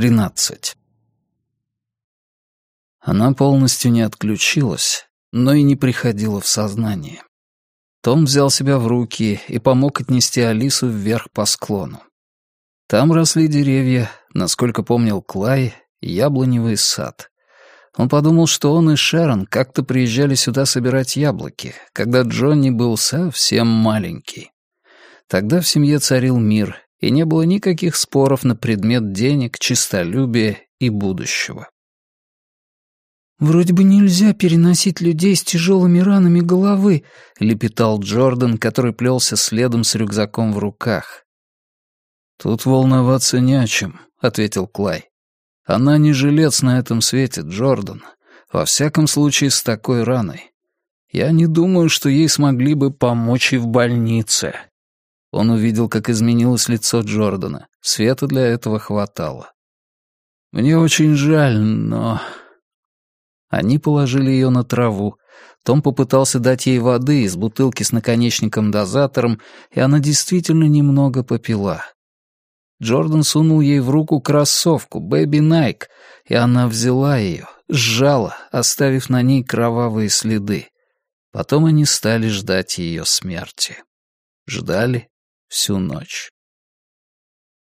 13. Она полностью не отключилась, но и не приходила в сознание. Том взял себя в руки и помог отнести Алису вверх по склону. Там росли деревья, насколько помнил Клай, яблоневый сад. Он подумал, что он и Шерон как-то приезжали сюда собирать яблоки, когда Джонни был совсем маленький. Тогда в семье царил мир, и не было никаких споров на предмет денег, честолюбия и будущего. «Вроде бы нельзя переносить людей с тяжелыми ранами головы», — лепетал Джордан, который плелся следом с рюкзаком в руках. «Тут волноваться не о чем», — ответил Клай. «Она не жилец на этом свете, Джордан. Во всяком случае, с такой раной. Я не думаю, что ей смогли бы помочь и в больнице». Он увидел, как изменилось лицо Джордана. Света для этого хватало. «Мне очень жаль, но они положили ее на траву. Том попытался дать ей воды из бутылки с наконечником-дозатором, и она действительно немного попила. Джордан сунул ей в руку кроссовку, Бэби Найк, и она взяла ее, сжала, оставив на ней кровавые следы. Потом они стали ждать ее смерти. Ждали всю ночь.